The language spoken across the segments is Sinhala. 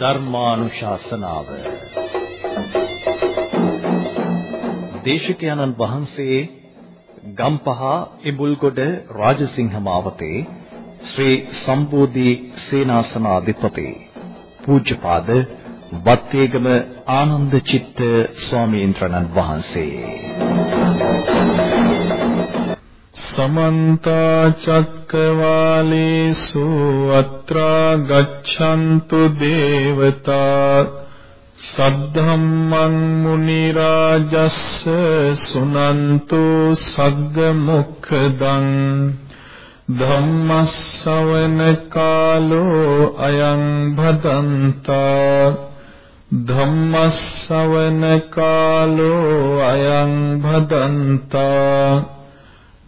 ධර්මානුශාසනාව. දේශකයන්න් වහන්සේ ගම්පහ ඉබුල්ගොඩ රාජසිංහ මාවතේ ශ්‍රී සම්බෝධි සේනාසනාධිපති පූජ්‍යපාද වත්තේගම ආනන්ද චිත්ත ස්වාමීන් වහන්සේ. සමන්ත චක්කවාලේසු අත්‍රා ගච්ඡන්තු දේවතා සද්ධම්මං මුනි රාජස්ස සුනන්තු සග්ග මොක්ඛදං ධම්මස්සවන කාලෝ අයං භදන්තා ධම්මස්සවන කාලෝ අයං භදන්තා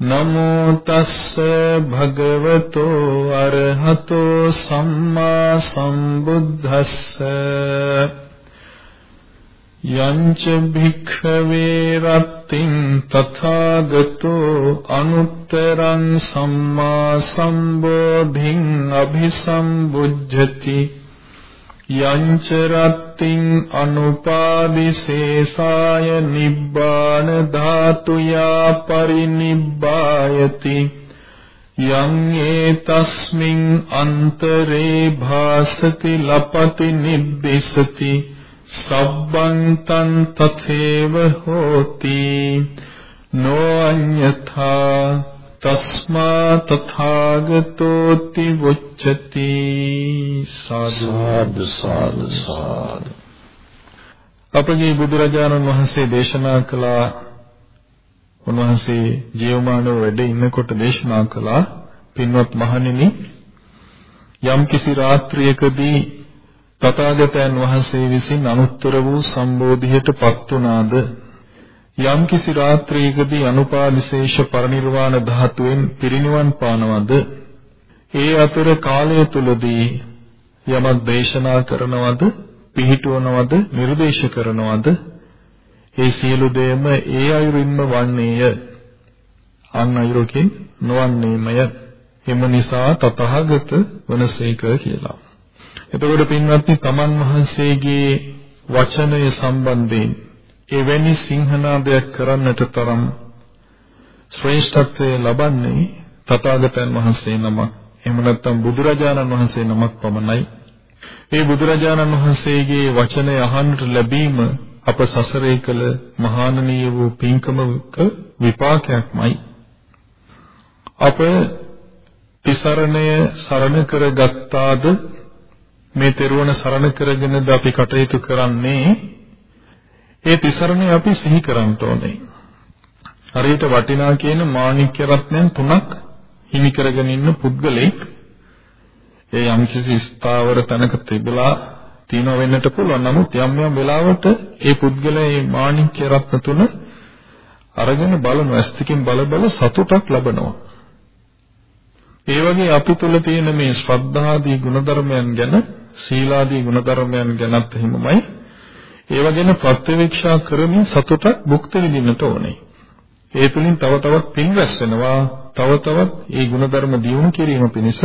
නමෝ තස්ස භගවතෝ අරහතෝ සම්මා සම්බුද්දස්ස යංච භික්ඛවේ රත්තින් තථාගතෝ අනුත්තරං සම්මා සම්බෝධින් අභිසම්බුද්ධති යංච රත්තිං අනුපාදිශේෂාය නිබ්බාන ධාතුයා පරිනිබ්බායති. යං ඒතස්මින් අන්තරේ භාසති ලපති නිබ්බිසති. සබ්බං තං තථේව හෝති. නෝ අඤ්ඤථා තස්මා තථාගතෝති වොච්චති සාදු සාදු සාදු අපගේ බුදුරජාණන් වහන්සේ දේශනා කළා උන්වහන්සේ ජීවමානව වැඩ ඉන්නකොට දේශනා කළා පින්වත් මහණෙනි යම් කිසි රාත්‍රියකදී තථාගතයන් වහන්සේ විසින් අනුත්තර වූ සම්බෝධියටපත් වුණාද යම්කිසි රාත්‍රියකදී අනුපාදිශේෂ පරිනිර්වාණ ධාතුවෙන් පිරිනිවන් පානවද? ඒ අතර කාලය තුලදී යමක් දේශනා කරනවද? පිහිටුවනවද? නිර්දේශ කරනවද? ඒ සියලු දේම ඒ අයුරින්ම වන්නේය. අන් අයුරකින් නොවන්නේමය. එම නිසා තතහගත වනසේක කියලා. එතකොට පින්වත්නි තමන් වහන්සේගේ වචනය සම්බන්ධයෙන් එවැනි සිංහනාදයක් කරන්නට තරම් ශ්‍රේෂ්ඨත්වය ලබන්නේ තථාගතයන් වහන්සේ නමක්. එහෙම නැත්නම් බුදුරජාණන් වහන්සේ නමක් පමණයි. ඒ බුදුරජාණන් වහන්සේගේ වචනය අහන්නට ලැබීම අප සසරේ කළ මහානනීය වූ පින්කමක විපාකයක්මයි. අප තිසරණය සරණ කරගත්තාද මේ තෙරුවන සරණ කරගෙනද අපි කටයුතු කරන්නේ ඒ තිසරණේ අපි සිහි කරන්න ඕනේ. හරියට වටිනා කියන මාණික්‍ය රත්නයන් තුනක් හිමි කරගෙන ඉන්න පුද්ගලෙක් ඒ යම්කිසි ස්ථාවර තැනක තිබලා තියන වෙන්නට පුළුවන්. නමුත් යම් යම් වෙලාවට ඒ පුද්ගලයා මේ මාණික්‍ය රත්න තුන අරගෙන බලන ඇස්තිකින් බල බල සතුටක් ලබනවා. ඒ වගේ අපි තුල තියෙන මේ ශ්‍රද්ධාදී ගුණධර්මයන් ගැන සීලාදී ගුණධර්මයන් ගැනත් එහෙමමයි ඒව ගැන ප්‍රත්‍යවේක්ෂා කරමින් සතුටක් භුක්ති විඳින්නට ඕනේ. ඒ තුලින් තව තවත් පින් රැස් වෙනවා, තව තවත් මේ ಗುಣධර්ම දියුණු කිරීම පිණිස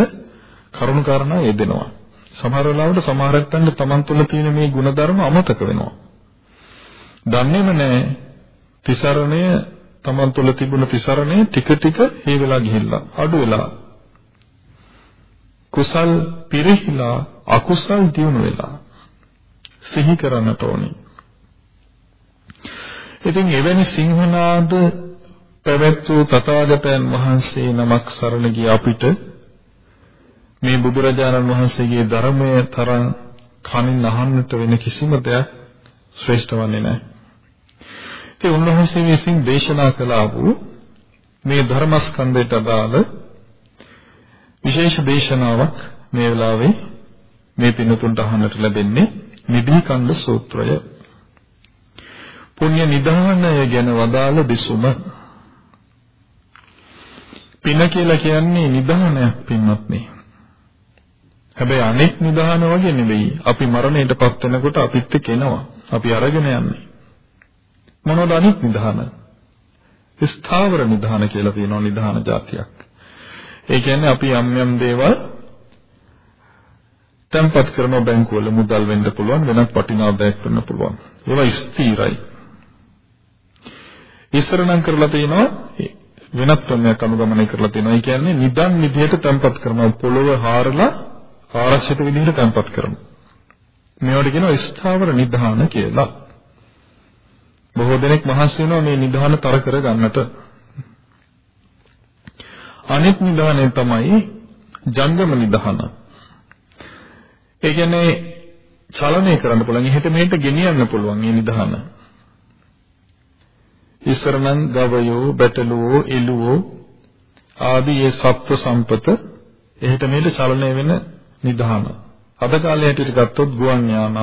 කරුණු කාරණා යෙදෙනවා. සමහර වෙලාවට සමහරක් තන්න තමන් තුළ තියෙන මේ ಗುಣධර්ම අමතක වෙනවා. දන්නේම නැහැ තිසරණය තමන් තුළ තිබුණ තිසරණය ටික ටික හේ වෙලා ගිහිල්ලා අඩු වෙලා කුසල් පිරිහිලා අකුසල් දියුණු වෙලා සිහි කරන්නට ඕනේ. ඉතින් එවැනි සිංහනාද පැවැත් වූ තථාගතයන් වහන්සේ නමක් සරණ ගිය අපිට මේ බුදුරජාණන් වහන්සේගේ ධර්මය තරම් කනින් අහන්නට වෙන කිසිම දෙයක් ශ්‍රේෂ්ඨ වන්නේ නැහැ. ඒ උන්වහන්සේ විසින් දේශනා කළා වූ මේ ධර්මස්කන්ධයට අදාළ විශේෂ දේශනාවක් මේ වෙලාවේ මේ පින්තුන්ට අහන්නට ලැබෙන්නේ නිදී කණ්ඩ සූත්‍රය. පුණ්‍ය නිධානය ගැන වදාළ බිසුම පින කියලා කියන්නේ නිධානයක් පින්වත්නි. හැබැයි අනෙක් නිධාන වගේ නෙවෙයි. අපි මරණයටපත් වෙනකොට අපිත් එක්ක එනවා. අපි අරගෙන යන්නේ. මොනවද අනෙක් නිධාන? ස්ථාවර නිධාන කියලා තියෙනවා නිධාන જાතියක්. ඒ කියන්නේ අපි යම් යම් දේවල් තැන්පත් කරන බැංකුවල මුදල් වෙන්න පුළුවන් වෙනත් වටිනා දෙයක් වෙන්න පුළුවන්. ඒවා ස්ථිරයි. ඉස්සර නම් කරලා තියෙනවා වෙනත් ක්‍රමයක් අනුගමනය කරලා තියෙනවා. ඒ කියන්නේ නිදන් විදිහට තැන්පත් කරනවා පොළොව හාරලා ආරක්ෂිත විදිහට තැන්පත් කරනවා. මේවට කියනවා ස්ථාවර නිධාන කියලා. බොහෝ දෙනෙක් මහස් වෙනවා මේ නිධාන තර කර ගන්නට. අනෙක් නිධානය තමයි ජංගම නිධාන. ඒ කියන්නේ චලනය කරන්න පුළුවන්. එහෙට මෙහෙට ගෙනියන්න පුළුවන් මේ නිධාන. ඉස්සර නම් ගවයෝ, බැටළුවෝ, එළුවෝ ආදී ඒ සත්ව සම්පත එහෙට මෙහෙට චලනය වෙන නිධාන. අද කාලේ හැටියට ගත්තොත් ගුවන් යාන,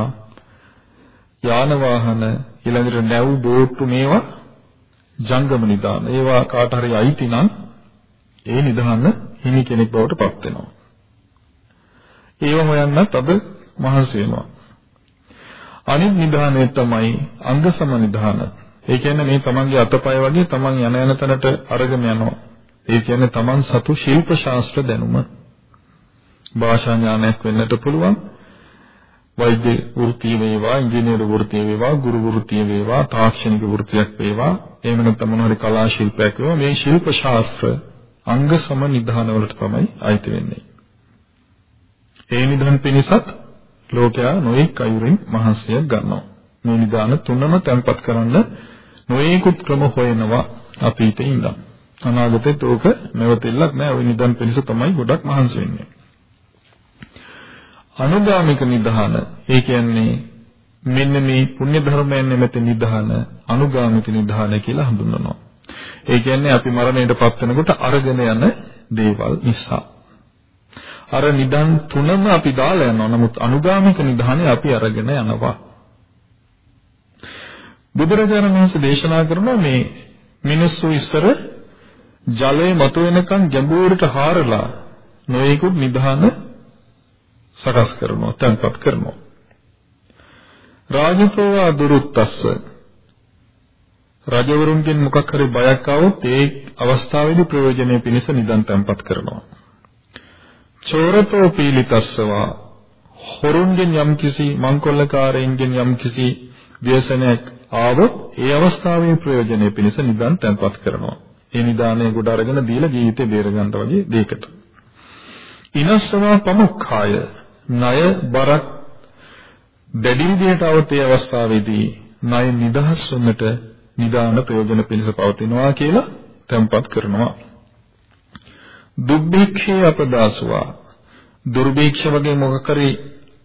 යාන වාහන, ඊළඟට නැව් බෝට්ටු මේවා ජංගම නිධාන. ඒවා කාට හරි අයිති නම් ඒ නිධාන හිමි කෙනෙක් බවට පත් වෙනවා. ඒව හොයන්නත් අද මහන්සි වෙනවා. අනිත් නිධානය තමයි අංග සම නිධාන. ඒ කියන්නේ මේ තමන්ගේ අතපය වගේ තමන් යන යන තැනට අරගෙන යනවා. ඒ කියන්නේ තමන් සතු ශිල්ප ශාස්ත්‍ර දැනුම. භාෂා ඥානයක් වෙන්නට පුළුවන්. වෛද්‍ය වෘත්තිය වේවා, ඉංජිනේරු වෘත්තිය වේවා, ගුරු වෘත්තිය වේවා, තාක්ෂණික වෘත්තියක් වේවා, එහෙම නැත්නම් මොන හරි කලා ශිල්පයක් වේවා මේ ශිල්ප ශාස්ත්‍ර අංග සම නිධාන වලට තමයි අයිති වෙන්නේ. ඒ නිධාන පිණිසත් ලෝකයා නොඑක් අයුරින් මහන්සියක් ගන්නවා. මේ නිධාන තුනම තැන්පත් කරන්න නොයෙකුත් ක්‍රම හොයනවා අතීතේ ඉඳන්. අනාගතෙත් ඕක නැවතෙල්ලක් නෑ. ওই නිදන් පිණිස තමයි ගොඩක් මහන්සි වෙන්නේ. අනුගාමික නිධාන ඒ කියන්නේ මෙන්න මේ පුණ්‍ය ධර්මයන් නැමැති නිධාන අනුගාමික නිධාන කියලා හඳුන්වනවා. ඒ කියන්නේ අපි මරණයටපත් වෙනකොට අරගෙන යන දේවල් නිසා. අර නිදන් තුනම අපි දාලා යනවා. නමුත් අනුගාමික නිධානය අපි අරගෙන යනවා. බුදුරජාණන් වහන්සේ දේශනා කරනවා මේ මිනිස්සු ඉස්සර ජලය මතුවෙනකන් ගැඹුරට හාරලා නොයෙකුත් නිධාන සකස් කරනවා, තැන්පත් කරනවා. රාජතෝවා දුරුත්තස්ස රජවරුන්ගෙන් මොකක් හරි බයක් આવොත් ඒ අවස්ථාවේදී ප්‍රයෝජනෙ පිණිස නිදන් තැන්පත් කරනවා. චෝරතෝ පීලිතස්සවා හොරුන්ගෙන් යම්කිසි මංකොල්ලකාරයින්ගෙන් යම්කිසි ව්‍යසනයක් ආවොත් ඒ අවස්ථාවේ ප්‍රයෝජනෙ පිණිස නිදන් තැන්පත් කරනවා. ඒ නිදානය ගොඩ අරගෙන දීලා ජීවිතේ බේර ගන්න වගේ දෙයකට. ඉනස්සවා පමුක්ඛාය ණය බරක් දැඩි විදිහට આવත් ඒ අවස්ථාවේදී ණය නිදහස් වන්නට නිදාන ප්‍රයෝජන පිණිස පවතිනවා කියලා තැන්පත් කරනවා. දුක්භීක්ෂේ අපදාසුවා දුර්භීක්ෂ වගේ මොකක් කරේ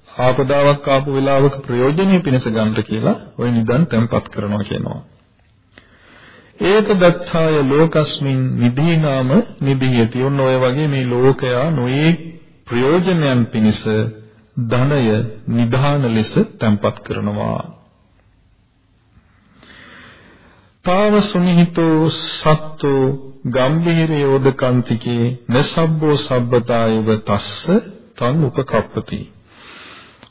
ආපදාවක් ආපු වෙලාවක ප්‍රයෝජනෙ පිණිස ගන්නට කියලා ওই නිදන් තැන්පත් කරනවා කියනවා. ඒක දත්තාය ලෝකස්මින් නිදීනාම නිදීයති. ඔන්න ඔය වගේ මේ ලෝකයා නොයේ ප්‍රයෝජනයන් පිණිස ධනය නිධාන ලෙස තැන්පත් කරනවා. තාව සුනිහිතෝ සත්තෝ ගම්භීරයෝදකන්තිකේ නසබ්බෝ සබ්බතායව තස්ස තන් උපකප්පති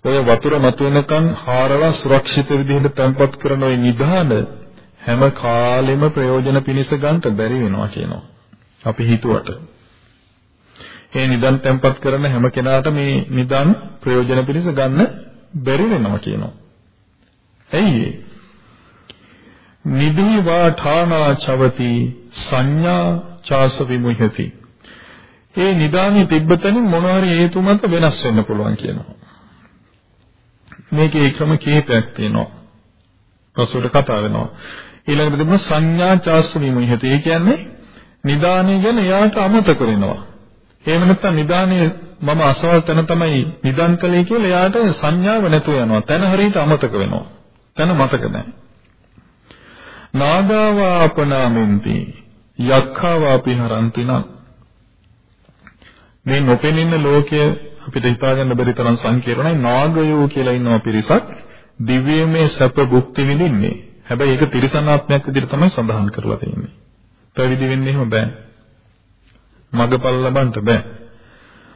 ඔය වතුර මතුවෙනකන් හාරලා සුරක්ෂිත විදිහට තැන්පත් කරන ওই නිධාන හැම කාලෙම ප්‍රයෝජන පිණිස ගන්නට බැරි වෙනවා කියනවා. අපි හිතුවට. මේ නිදන් තැන්පත් කරන හැම කෙනාට මේ නිදන් ප්‍රයෝජන පිණිස ගන්න බැරි වෙනවා කියනවා. ඇයි ඒ? නිදී වාඨානා චවති සංඥා චාස විමුහති. ඒ නිදානේ තිබ්බතනින් මොනවා හරි හේතු මත වෙනස් වෙන්න පුළුවන් කියනවා. මේකේ ක්‍රම කිහිපයක් තියෙනවා. පසුවට කතා වෙනවා. ඊළඟට තිබුණා සංඥා චාස්ස විමුහත. ඒ කියන්නේ නිදාණය ගැන එයාට අමතක වෙනවා. එහෙම නැත්නම් නිදාණය මම අසවල් තැන තමයි නිදන් කළේ කියලා එයාට සංඥාව නැතුව යනවා. තැන හරියට අමතක වෙනවා. තැන මතක නැහැ. නාගාවා අපනාමෙන්ති යක්ඛාවා පිහරන්ති නම් මේ නොපෙනෙන ලෝකයේ අපිට හිතා ගන්න බැරි තරම් සංකීර්ණයි නාගයෝ කියලා ඉන්නවා පිරිසක් දිව්‍යමය සැප භුක්ති විඳින්නේ හැබැයි ඒක තිරසනාත්මයක් විදිහට තමයි සඳහන් කරලා තියෙන්නේ. පැවිදි වෙන්න එහෙම බෑ. මගපල් ලබන්න බෑ.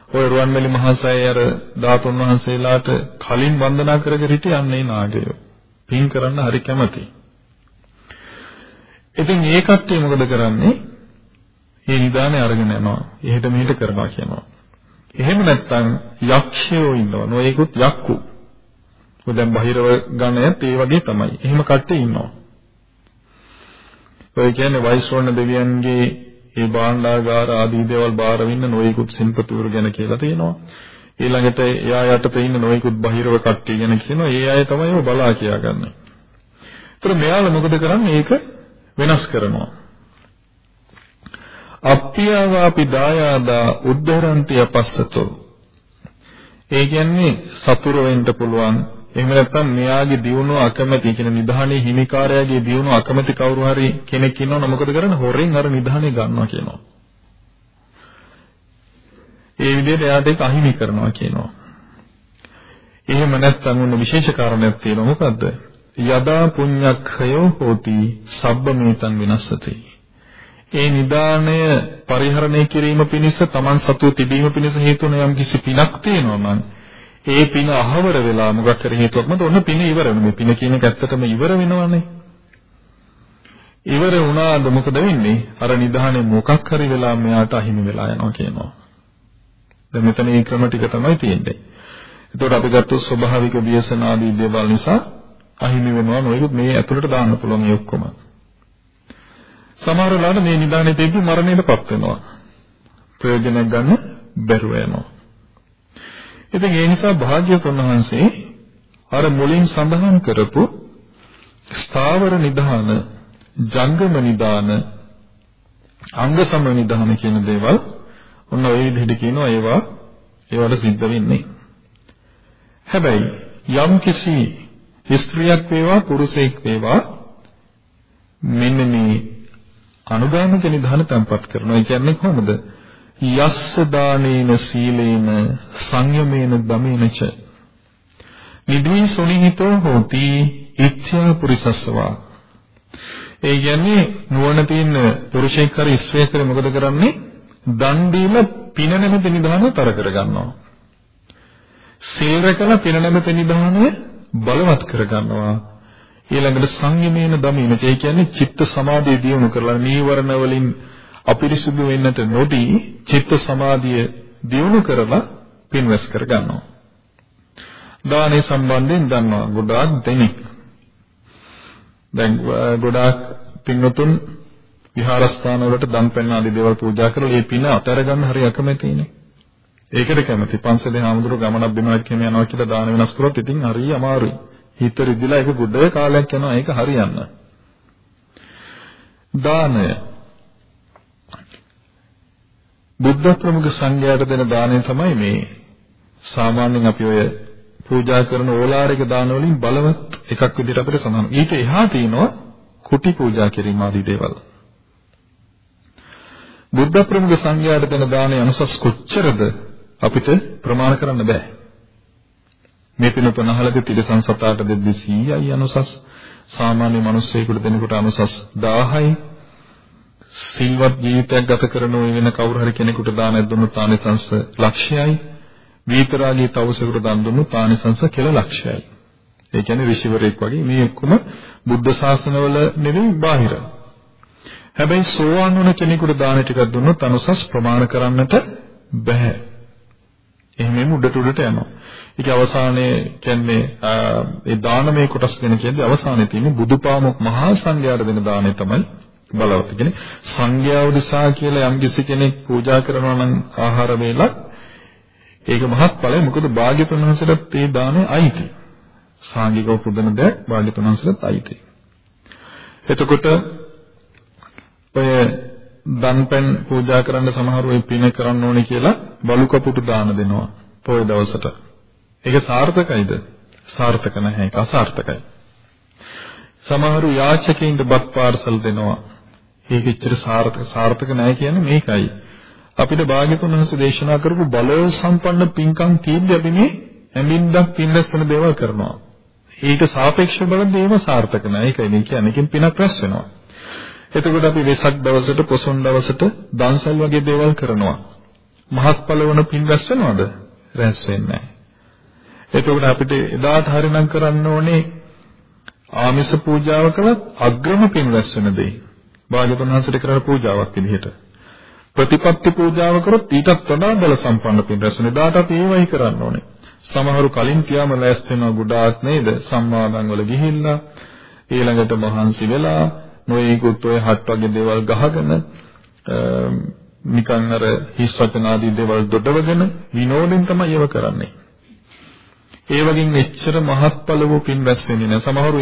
ඔය රුවන්වැලි මහසෑය අර ධාතුන් වහන්සේලාට කලින් වන්දනා කරගෙන හිටියන්නේ නාගයෝ. පින් කරන්න හරි කැමති. ඉතින් ඒ කට්ටිය මොකද කරන්නේ? මේ නිදානේ අරගෙන යනවා. එහෙට මෙහෙට කරනවා කියනවා. එහෙම නැත්නම් යක්ෂයෝ ඉන්නවා. නොයෙකුත් යක්කු. ඔය දැන් බහිරව ගණයත් ඒ වගේ තමයි. එහෙම කට්ටිය ඉන්නවා. ඔය කියන්නේ වෛශ්‍රවණ දෙවියන්ගේ ඒ භාණ්ඩාගාර ආදී දේවල් බාර වින්න නොයෙකුත් සින්පතුරු ගැන කියලා තියෙනවා. ඊළඟට එයා යටතේ ඉන්න නොයෙකුත් බහිරව කට්ටිය ගැන කියනවා. ඒ අය තමයි ඒව බලා කියාගන්නේ. ඒතර මෙයාලා මොකද කරන්නේ? ඒක වෙනස් කරනවා. අප්පියාවාපි දායාදා උද්ධරන්ති අපස්සතෝ. ඒ කියන්නේ සතුරු වෙන්න පුළුවන්. එහෙම නැත්නම් මෙයාගේ දියුණුව අකමැති කියන නිධානයේ හිමිකාරයාගේ දියුණුව අකමැති කවුරු හරි කෙනෙක් ඉන්නවනම් මොකද කරන්නේ? හොරෙන් අර නිධානය ගන්නවා කියනවා. ඒ විදිහට එයාට ඒක අහිමි කරනවා කියනවා. එහෙම නැත්නම් උන්න විශේෂ කාරණයක් තියෙනවා මොකද්ද? යදා පුඤ්ඤක්ඛයෝ හෝති සබ්බමේතං විනස්සති. ඒ නිදාණය පරිහරණය කිරීම පිණිස Taman සතුව තිබීම පිණිස හේතු වෙන යම් කිසි පිනක් තියෙනවා නම් ඒ පින අහවර වෙලා මොකක් හරි හේතුවක් මත ඔන්න පින ඉවර වෙනවා. පින කියන එක ඇත්තටම ඉවර වෙනවනේ. ඉවර වුණාද මොකද වෙන්නේ? අර නිදානේ මොකක් හරි වෙලා මෙයාට අහිමි වෙලා යනවා කියනවා. දැන් මෙතන මේ ක්‍රම ටික තමයි තියෙන්නේ. එතකොට අපි ගත්තොත් ස්වභාවික ව්‍යසන ආදී දේවල් නිසා අහිමි වෙනවා නොයෙකුත් මේ ඇතුළට දාන්න පුළුවන් ඒ ඔක්කොම. සමහර වෙලාවට මේ නිදානයේදී මරණයටපත් වෙනවා. ප්‍රයෝජනයක් ගන්න බැරුව යනවා. ඉතින් ඒ නිසා භාග්‍යවතුන් වහන්සේ අර මුලින් සඳහන් කරපු ස්ථාවර නිදාන, ජංගම නිදාන, අංග සම නිදාන කියන දේවල් ඔන්න ওই විදිහට කියනවා ඒවා ඒවට සිද්ධ වෙන්නේ. හැබැයි යම් කිසි ස්ත්‍රියක් වේවා පුරුෂයෙක් වේවා. මෙන්න මේ අනුගාමික නිධාන තැන්පත් කරනවා. ඒ කියන්නේ කොහොමද? යස්ස දානේන සීලේන සංයමේන දමේනච නිදී සුනිහිතෝ හෝති ඉච්ඡා පුරිසස්සවා. ඒ කියන්නේ නුවණ තියෙන පුරුෂයෙක් හරි ස්ත්‍රියක් හරි මොකද කරන්නේ? දන් දීලා පින නැමැති නිධානය තර කර ගන්නවා සීල රැකලා පින නැමැති නිධානය බලවත් කර ගන්නවා ඊළඟට සංයමේන දමීන ඒ කියන්නේ චිත්ත සමාධිය දියුණු කරලා නීවරණ වලින් අපිරිසුදු වෙන්නට නොදී චිත්ත සමාධිය දියුණු කරලා පින්වස් කර ගන්නවා. දානේ සම්බන්ධයෙන් දන්නවා ගොඩාක් දෙනෙක්. දැන් ගොඩාක් පින්වතුන් විහාරස්ථාන වලට දන් පැන් ආදී දේවල් පූජා කරලා මේ පින අතර ගන්න හරි අකමැතිනේ. ඒකට කැමති පන්සලේ හාමුදුරු ගමනක් දෙනවා කියන යනවා කියලා දාන වෙනස් කරොත් ඉතින් හරි අමාරුයි. හිත රිදිලා ඒක බුද්ධ කාලයක් යනවා ඒක හරියන්න. දානය බුද්ධ ප්‍රමුඛ සංඝයාට දෙන දාණය තමයි මේ සාමාන්‍යයෙන් අපි ඔය පූජා කරන ඕලාරික දාන වලින් බලවත් එකක් විදිහට අපිට සඳහන්. ඊට එහා තියෙනවා කුටි පූජා කිරීම ආදී දේවල්. බුද්ධ ප්‍රමුඛ සංඝයාට දෙන දාණය අනුසස් කොච්චරද අපිට ප්‍රමාණ කරන්න බෑ. මේ පින පනහලක තිරසං සතාට දෙද්දි 100යි අනුසස්. සාමාන්‍ය මිනිස්සෙකුට දෙනකොට අනුසස් 1000යි සිල්වත් ජීවිතයක් ගත කරන ওই වෙන කවුරු හරි කෙනෙකුට දානයක් දුන්නොත් ආනිසංස ලක්ෂයයි. විතරාගී තවසෙකුට දන් දුන්නොත් ආනිසංස කෙල ලක්ෂයයි. ඒ කියන්නේ ඍෂිවරයෙක් වගේ මේ ඔක්කොම බුද්ධ ශාසනවල නෙවෙයි බාහිර. හැබැයි සෝවාන් වුණ කෙනෙකුට දාන ටිකක් දුන්නොත් අනුසස් ප්‍රමාණ කරන්නට බෑ. එහෙමම උඩට උඩට යනවා ඒක අවසානයේ කියන්නේ ඒ දානමය කොටස් ගැන කියන්නේ අවසානයේ තියෙන බුදුපාමොක් මහා සංඝයාට දෙන දාණය තමයි බලවත්. කියන්නේ සංඝයා උදෙසා කියලා යම් කිසි කෙනෙක් පූජා කරනවා නම් ආහාර වේලක් ඒක මහත්ඵලයි. මොකද භාග්‍යතුන් වහන්සේට මේ දාණය අයිති. සාංගිකව පුදන දෙයක් භාග්‍යතුන් වහන්සේට අයිති. එතකොට ඔය දන්පෙන් පූජා කරන්න සමහරව ඒ පින කරන්න ඕනේ කියලා බලු කපුටු දාන දෙනවා පොය දවසට. ඒක සාර්ථකයිද? සාර්ථක නැහැ. ඒක අසාර්ථකයි. සමහරු යාචකයින්ට බත් පාර්සල් දෙනවා. ඒක එච්චර සාර්ථක සාර්ථක නැහැ කියන්නේ මේකයි. අපිට භාග්‍යතුන් වහන්සේ දේශනා කරපු බල සම්පන්න පින්කම් තියෙද්දි අපි මේ හැමින්දක් පින්නස්සන දේවල් කරනවා. ඊට සාපේක්ෂව බලද්දී ඒව සාර්ථක නෑ. ඒකයි මේ කියන්නේ. ඒකෙන් පිනක් රැස් වෙනවා. එතකොට අපි වෙසක් දවසට පොසොන් දවසට දන්සල් වගේ දේවල් කරනවා. මහත්ඵල වන පින් රැස් වෙනවද? රැස් වෙන්නේ නැහැ. එතකොට අපිට එදාට හරිනම් කරන්න ඕනේ ආමිෂ පූජාව කළත් අග්‍රම පින් රැස් වෙන දෙයි. භාග්‍යවතුන් වහන්සේට කරන පූජාවක් විදිහට. ප්‍රතිපත්ති පූජාව කරොත් ඊටත් වඩා බල සම්පන්න පින් රැස් වෙන. එදාට අපි ඒවයි කරන්න ඕනේ. සමහරු කලින් කියාම ලෑස්ති වෙනවා ගොඩාක් නේද? සම්මාදන් වල ගිහිල්ලා ඊළඟට මහන්සි වෙලා නොයෙකුත් ඔය හත් වගේ දේවල් ගහගෙන නිකන් අර හිස් වචන ආදී දේවල් දොඩවගෙන විනෝදෙන් තමයි ඒව කරන්නේ. ඒ වගේ මෙච්චර මහත්ඵල වූ පින් රැස් වෙන්නේ නැහැ. සමහරු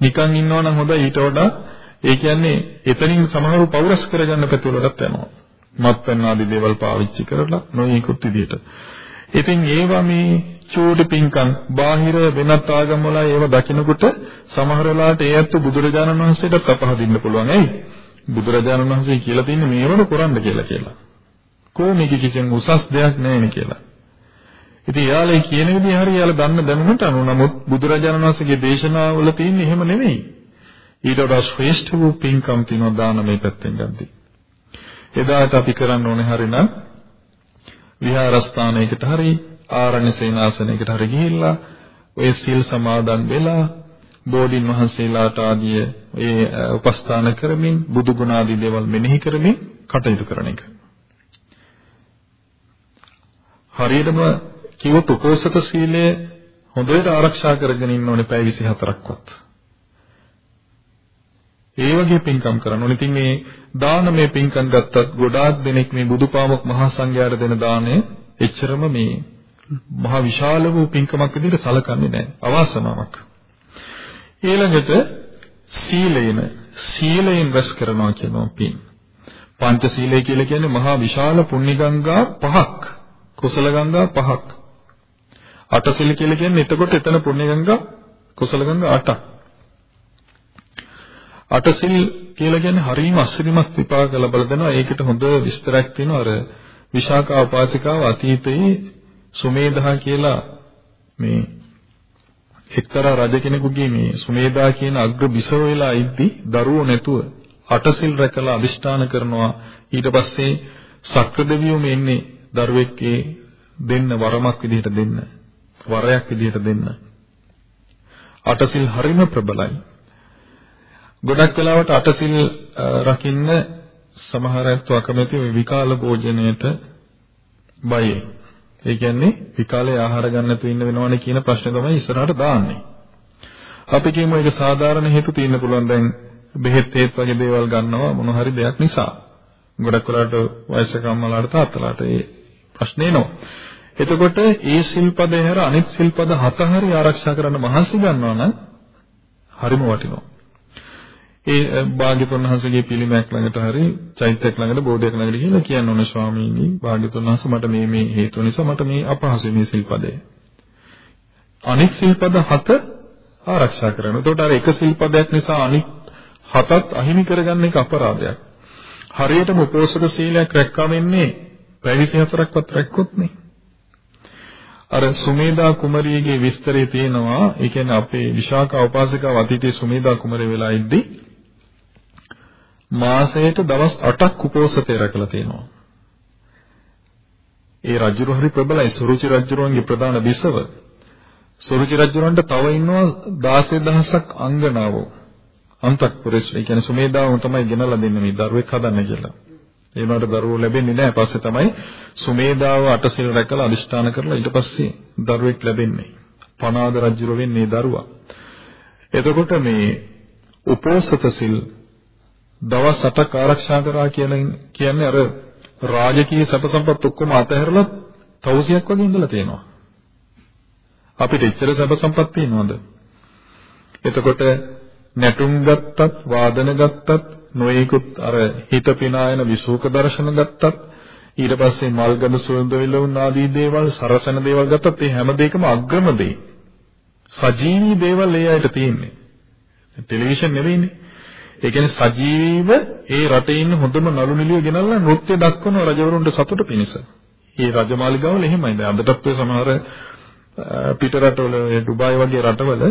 නිකන් ඉන්නවා නම් හොඳයි ඊට වඩා ඒ කියන්නේ එතනින් සමහරු පෞරස් කරගන්න පැතිවලටත් යනවා. මත්පැන් ආදී දේවල් පාවිච්චි කරලා නොයෙකුත් විදිහට. ඉතින් ඒවා මේ චූටි පින්කම් බාහිර වෙනත් ආගම් වල ඒව දකිනකොට සමහර වෙලාවට ඒ ඇත්ත බුදුරජාණන් වහන්සේටත් අපහදින්න පුළුවන්. ඇයි? බුදුරජාණන් වහන්සේ කියලා තින්නේ මේවල කරන්න කියලා කියලා. කොහොමද කිසිම උසස් දෙයක් නැහැ කියලා. ඉතින් යාලේ කියන විදිහ හරිය යාලා දන්න දැනුමට අනුව නමුත් බුදුරජාණන් වහන්සේගේ දේශනාවල තියෙන්නේ එහෙම නෙමෙයි. ඊට වඩා ශ්‍රේෂ්ඨ වූ පින්කම් තියෙනවා දානමය පැත්තෙන් ගද්දී. එදාට අපි කරන්න ඕනේ හරිනම් විහාරස්ථානයකට හරි ආරණ්‍ය සේනාසනයකට හරි ගිහිල්ලා ඔය සීල් සමාදන් වෙලා බෝධින් වහන්සේලාට ආදී ඒ උපස්ථාන කරමින් බුදු ගුණ ආදී දේවල් මෙනෙහි කරමින් කටයුතු කරන එක. හරියටම කිව්වොත් උපෝසත සීලය හොඳට ආරක්ෂා කරගෙන ඉන්න ඕනේ පැය 24ක්වත්. ඒ වගේ පින්කම් කරන්න ඕනේ. ඉතින් මේ දානමය පින්කම් ගත්තත් ගොඩාක් දෙනෙක් මේ බුදුපාමොක් මහා සංඝයාට දෙන දාණය එච්චරම මේ මහා විශාල වූ පින්කමක් විදිහට සලකන්නේ නැහැ. අවාසනාවක්. ඊළඟට සීලයෙන් සීලයෙන් රැස් කරනවා කියනවා පින්. පංච සීලය කියලා කියන්නේ මහා විශාල පුණ්‍ය ගංගා පහක්. කුසල ගංගා පහක්. අට සීල කියලා කියන්නේ එතකොට එතන පුණ්‍ය ගංගා කුසල ගංගා අටක්. අට සීල් කියලා කියන්නේ හරීම අසිරිමත් විපාක ලබා දෙනවා. ඒකට හොඳ විස්තරයක් තියෙනවා. අර විශාකා උපාසිකාව අතීතයේ සුමේධා කියලා මේ එක්තරා රජ කෙනෙකුගේ මේ සුමේධා කියන අග්‍ර බිසව වෙලා ඉද්දි දරුවෝ නැතුව අටසිල් රැකලා අදිෂ්ඨාන කරනවා. ඊට පස්සේ සක්‍ර දෙවියෝ මෙන්නේ දරුවෙක්ගේ දෙන්න වරමක් විදිහට දෙන්න වරයක් විදිහට දෙන්න. අටසිල් හරිම ප්‍රබලයි. ගොඩක් වෙලාවට අටසිල් රකින්න සමහර අයත් අකමැති විකාල භෝජනයට බයයි ඒ කියන්නේ විකාලේ ආහාර ගන්න නැතුව ඉන්න වෙනවනේ කියන ප්‍රශ්නේ තමයි ඉස්සරහට දාන්නේ. අපි කියමු ඒක සාධාරණ හේතු තියෙන්න පුළුවන් දැන් බෙහෙත් හේත් වගේ දේවල් ගන්නවා මොන හරි දෙයක් නිසා. ගොඩක් වෙලාවට වයසක අම්මලාට තාත්තලාට ඒ ප්‍රශ්නේ එනවා. එතකොට ඒ සිල්පදේ හැර අනිත් සිල්පද හත හරි ආරක්ෂා කරන්න මහන්සි ගන්නවා නම් හරිම වටිනවා. ඒ භාග්‍යතුන් වහන්සේගේ පිළිමයක් ළඟට හරි චෛත්‍යයක් ළඟට බෝධියක් ළඟට ගිහිල්ලා කියන්න ඕනේ ස්වාමීනි භාග්‍යතුන් වහන්සේ මට මේ මේ හේතු නිසා මට මේ අපහසුයි මේ සිල්පදය. අනිත් සිල්පද හත ආරක්ෂා කරනවා. එතකොට අර එක සිල්පදයක් නිසා අනිත් හතත් අහිමි කරගන්න එක අපරාධයක්. හරියටම උපෝසථ සීලයක් රැක්කම වෙන්නේ පැය 24ක්වත් රැක්කොත් නේ. අර සුමේදා කුමරියගේ විස්තරය තියෙනවා. ඒ කියන්නේ අපේ විශාඛා උපාසිකාව අතීතයේ සුමේදා කුමරිය වෙලා ඉද්දී මාසයට දවස් 8ක් උපෝසතය රැකලා තියෙනවා. ඒ රජුරු හරි ප්‍රබලයි සුරුචි රජුරුවන්ගේ ප්‍රධාන බිසව. සුරුචි රජුරන්ට තව ඉන්නවා 16000ක් අංගනාවෝ. අන්තක්පුරේ ඒ කියන්නේ සුමේදාවම තමයි ගෙනලා දෙන්නේ මේ දරුවෙක් හදන්න කියලා. ඒ වුණාට දරුවෝ ලැබෙන්නේ නැහැ. පස්සේ තමයි සුමේදාව අටසිල් රැකලා අදිෂ්ඨාන කරලා ඊට පස්සේ දරුවෙක් ලැබෙන්නේ. පනාද රජුර වෙන්නේ දරුවා. එතකොට මේ උපෝසත සිල් දවස් 8ක් ආරක්ෂා කරා කියලා කියන්නේ අර රාජකීය සැප සම්පත් ඔක්කොම අතහැරලා තවුසියක් වගේ ඉඳලා තියෙනවා. අපිට එච්චර සැප සම්පත් තියෙනවද? එතකොට නැටුම් ගත්තත් වාදන ගත්තත් නොයෙකුත් අර හිත පිනායන විසූක දර්ශන ගත්තත් ඊට පස්සේ මල්ගඳ සුවඳ විලවුන් ආදී දේවල් සරසන දේවල් ගත්තත් ඒ හැම දෙයකම අග්‍රම දෙයි. සජීවී දේවල් ඒ අයට තියෙන්නේ. ටෙලිවිෂන් නෙවෙයිනේ. ඒ කියන්නේ සජීවීව ඒ රටේ ඉන්න හොඳම නළු නිළිය ගෙනල්ලා නෘත්‍ය දක්වන රජවරුන්ට සතුට පිණිස. මේ රජමාලිගාවල එහෙමයි. දැන් අදටත් ඔය සමහර පිට රටවල ඩුබායි වගේ රටවල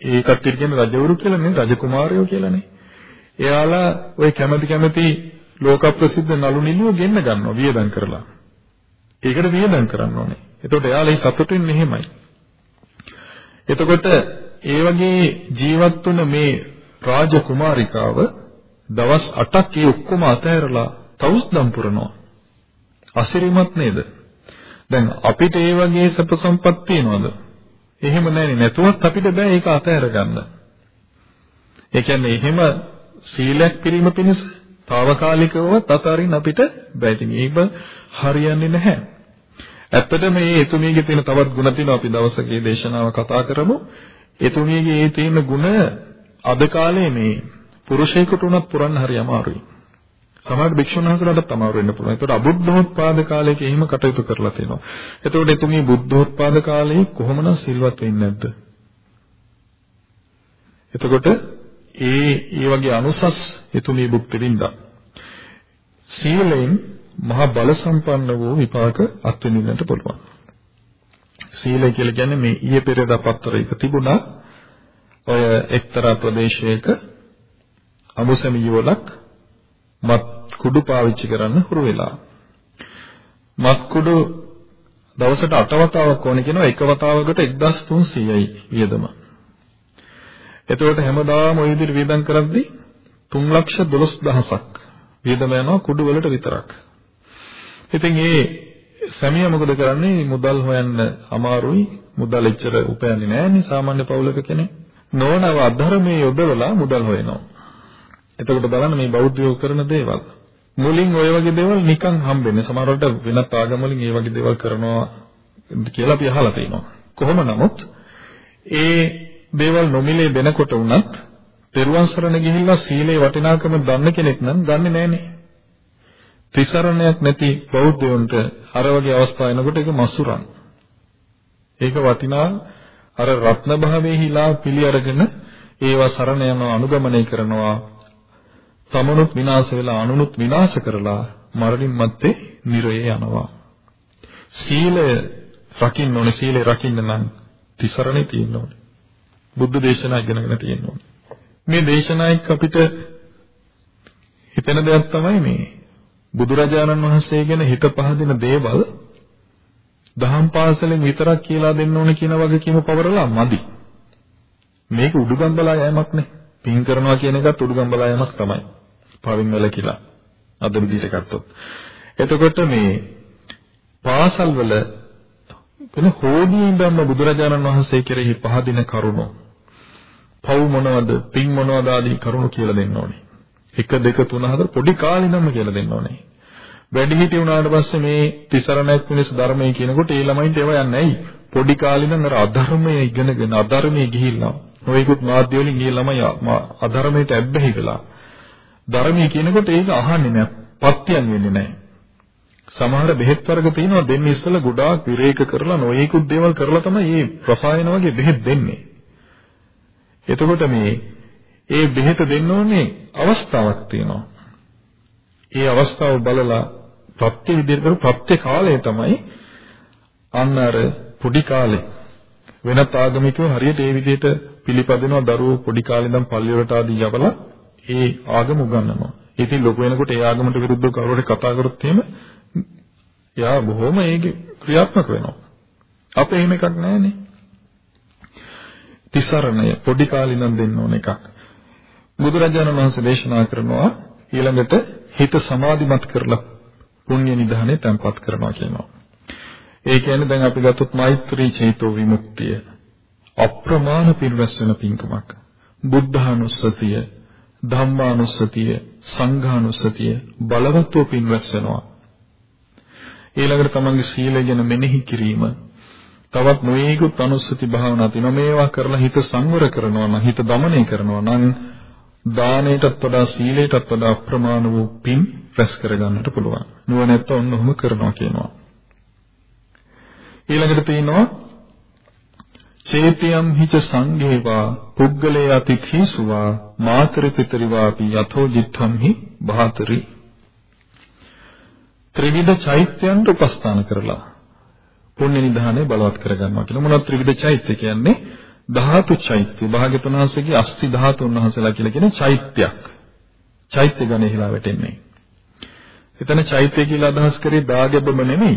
ඒ කට්ටියට කියන්නේ රජවරු කියලා නේ රජකුමාරයෝ කියලානේ. එයාලා ওই කැමැති කැමැති ලෝක ප්‍රසිද්ධ නළු නිළියෝ ගෙන්න ගන්නවා වියදම් කරලා. ඒකට වියදම් කරන්න ඕනේ. එතකොට එයාලා ඒ සතුටින් මෙහෙමයි. එතකොට ඒ වගේ ජීවත් වුණ මේ රාජකුමාරිකාව දවස් 8ක් ඒ ඔක්කොම අතහැරලා තවුස්දම් පුරනවා. අසිරිමත් නේද? දැන් අපිට ඒ වගේ සැප සම්පත් තියනවද? එහෙම නැණි නැතුවත් අපිට බෑ ඒක අතහැර ගන්න. ඒ කියන්නේ එහෙම සීලයක් පිළිම පිණිස తాවකාලිකවවත් අතරින් අපිට බෑ. ඉතින් ඒක හරියන්නේ නැහැ. ඇත්තට මේ එතුමියගේ තියෙන තවත් ಗುಣ තියෙනවා අපි දවසකේ දේශනාව කතා කරමු. එතුමියගේ ඒ තියෙන ಗುಣ අද කාලේ මේ පුරුෂයෙකුට උනත් පුරන්න හරි අමාරුයි. සමහර භික්ෂුන් වහන්සේලාටත් අමාරු වෙන්න පුළුවන්. ඒතකොට අබුද්ධෝත්පාද කාලයක එහෙම කටයුතු කරලා තියෙනවා. එතකොට එතුමිය බුද්ධෝත්පාද කාලේ කොහොමනම් සිල්වත් වෙන්නේ නැද්ද? එතකොට ඒ ඒ වගේ අනුසස් එතුමිය භුක්ති විඳා. සීලෙන් මහා බල සම්පන්න වූ විපාක අත්විඳින්නට පුළුවන්. සීලය කියලා කියන්නේ මේ ඊයේ පෙරේද පත්තරයක තිබුණා ඔය එක්තරා ප්‍රදේශයක අමුසැමි යුවලක් මත් කුඩු පාවිච්චි කරන්න හුරු වෙලා. මත් කුඩු දවසට 8 වතාවක් ඕන කියනවා එක වතාවකට 1300යි වියදම. එතකොට හැමදාම ওই විදිහට වියදම් කරද්දී 312000ක් වියදම යනවා කුඩු වලට විතරක්. ඉතින් ඒ සැමියා මොකද කරන්නේ මුදල් හොයන්න අමාරුයි මුදල් එච්චර උපයන්නේ නැහැනේ සාමාන්‍ය පවුලක කෙනෙක්. නෝනව අධර්මයේ යොදවලා මුදල් හොයනවා. එතකොට බලන්න මේ බෞද්ධයෝ කරන දේවල්. මුලින් ওই වගේ දේවල් නිකන් හම්බෙන්නේ. සමහරවිට වෙනත් ආගම් වලින් මේ වගේ දේවල් කරනවා කියලා අපි අහලා තියෙනවා. කොහොම නමුත් ඒ දේවල් නොමිලේ දෙනකොට උනත් පෙරුවන් සරණ ගිහිල්ලා සීලේ වටිනාකම දන්න කෙනෙක් නම් දන්නේ නැහනේ. තිසරණයක් නැති බෞද්ධයන්ට අර වගේ අවස්ථා එනකොට ඒක මසුරන්. ඒක වටිනා අර රත්න භාවයේ හිලා පිළි අරගෙන ඒවා සරණ යනවා අනුගමනය කරනවා තමනුත් විනාශ වෙලා අනුනුත් විනාශ කරලා මරණින් මත්තේ නිරයේ යනවා. සීලය රකින්න ඕනේ සීලය රකින්න නම් තිසරණේ තියෙන්න ඕනේ. බුද්ධ දේශනා ඉගෙනගෙන තියෙන්න ඕනේ. මේ දේශනායික අපිට හිතෙන දෙයක් තමයි මේ බුදුරජාණන් වහන්සේ ගැන හිත පහදින දේවල් දහම් පාසලෙන් විතරක් කියලා දෙන්න ඕන කියන වගකීම පවරලා මදි. මේක උඩුගම්බලා යෑමක් නේ. පින් කරනවා කියන එකත් උඩුගම්බලා යෑමක් තමයි. පවින් වැලකිලා. අද විදිහට ගත්තොත්. එතකොට මේ පාසල් වල වෙන හෝඩියෙන් ධම්ම බුදුරජාණන් වහන්සේ කෙරෙහි පහදින කරුණු පව් මොනවද පින් මොනවද ආදී කරුණු කියලා දෙන්න ඕනේ. 1 2 3 4 පොඩි කාලේ ඉඳන්ම කියලා දෙන්න ඕනේ. වැඩි හිටි වුණාට පස්සේ මේ තිසරණයක් මිනිස් ධර්මයේ කියනකොට ඒ ළමයින්ට ඒවා යන්නේ නැයි. පොඩි කාලේ ඉඳන් අර අධර්මයේ ඉගෙනගෙන අධර්මයේ ගිහිල්ලා නොයෙකුත් මාධ්‍ය වලින් මේ ළමයි අධර්මයට ඇබ්බැහි වෙලා ධර්මයේ කියනකොට ඒක අහන්නේ නැහැ. පත්‍යයන් වෙන්නේ නැහැ. සමහර බෙහෙත් වර්ග තියෙනවා දෙන්නේ ඉස්සෙල්ලා ගොඩාක් විරේක කරලා නොයෙකුත් දේවල් කරලා තමයි මේ රසායන වගේ බෙහෙත් දෙන්නේ. එතකොට මේ ඒ බෙහෙත දෙන්න ඕනේ අවස්ථාවක් තියෙනවා. ඒ අවස්ථාව බලලා ප්‍රත්‍ය විදිහට ප්‍රත්‍ය කාලය තමයි අන්න අර පොඩි කාලේ වෙනත් ආගමිකයෝ හරියට ඒ විදිහට පිළිපදිනවා දරුවෝ පොඩි කාලේ ඉඳන් පල්ලි වලට ආදී යවලා ඒ ආගම උගන්වනවා. ඉතින් ලොකු වෙනකොට ඒ ආගමට විරුද්ධව කවුරුහරි කතා කරොත් එහෙම යා බොහොම ඒකේ ක්‍රියාත්මක වෙනවා. අපේ එහෙම එකක් නැහැනේ. තිසරණය පොඩි කාලේ ඉඳන් දෙන්න ඕන එකක්. බුදුරජාණන් වහන්සේ දේශනා කරනවා ඊළඟට හිත සමාධිමත් කරලා පුණ්‍ය නිධානය තැන්පත් කරනවා කියනවා. ඒ කියන්නේ දැන් අපි ගත්තොත් මෛත්‍රී චේතෝ විමුක්තිය අප්‍රමාණ පිරිවැස් වෙන පින්කමක්. බුද්ධානුස්සතිය, ධම්මානුස්සතිය, සංඝානුස්සතිය බලවත්ව පින්වැස් වෙනවා. ඊළඟට තමන්ගේ සීලය ගැන මෙනෙහි කිරීම තවත් නොයේකුත් අනුස්සති භාවනා තියෙනවා මේවා කරලා හිත සංවර කරනවා නම් හිත দমনය කරනවා නම් දානයටත් වඩා සීලයටත් වඩා අප්‍රමාණ වූ පින් රැස් කරගන්නට පුළුවන්. නුවණැත්ත ඔන්න ඔහොම කරනවා කියනවා. ඊළඟට තියෙනවා චේතියම් හිච සංඝේවා පුද්ගලේ අතිථීසුවා මාතරි පිතරිවාපි යතෝ ජිත්තම්හි බාතරි ත්‍රිවිධ චෛත්‍යයන්ට උපස්ථාන කරලා පුණ්‍ය නිධානය බලවත් කරගන්නවා කියලා. මොනවද ත්‍රිවිධ චෛත්‍ය කියන්නේ? ධාතු චෛත්‍ය. භාග්‍යතුන් වහන්සේගේ අස්ති ධාතුන් වහන්සේලා කියලා කියන චෛත්‍යයක්. චෛත්‍ය ගණේහිලා වැටෙන්නේ. එතන චෛත්‍ය කියලා අදහස් කරේ දාගැබම නෙමෙයි.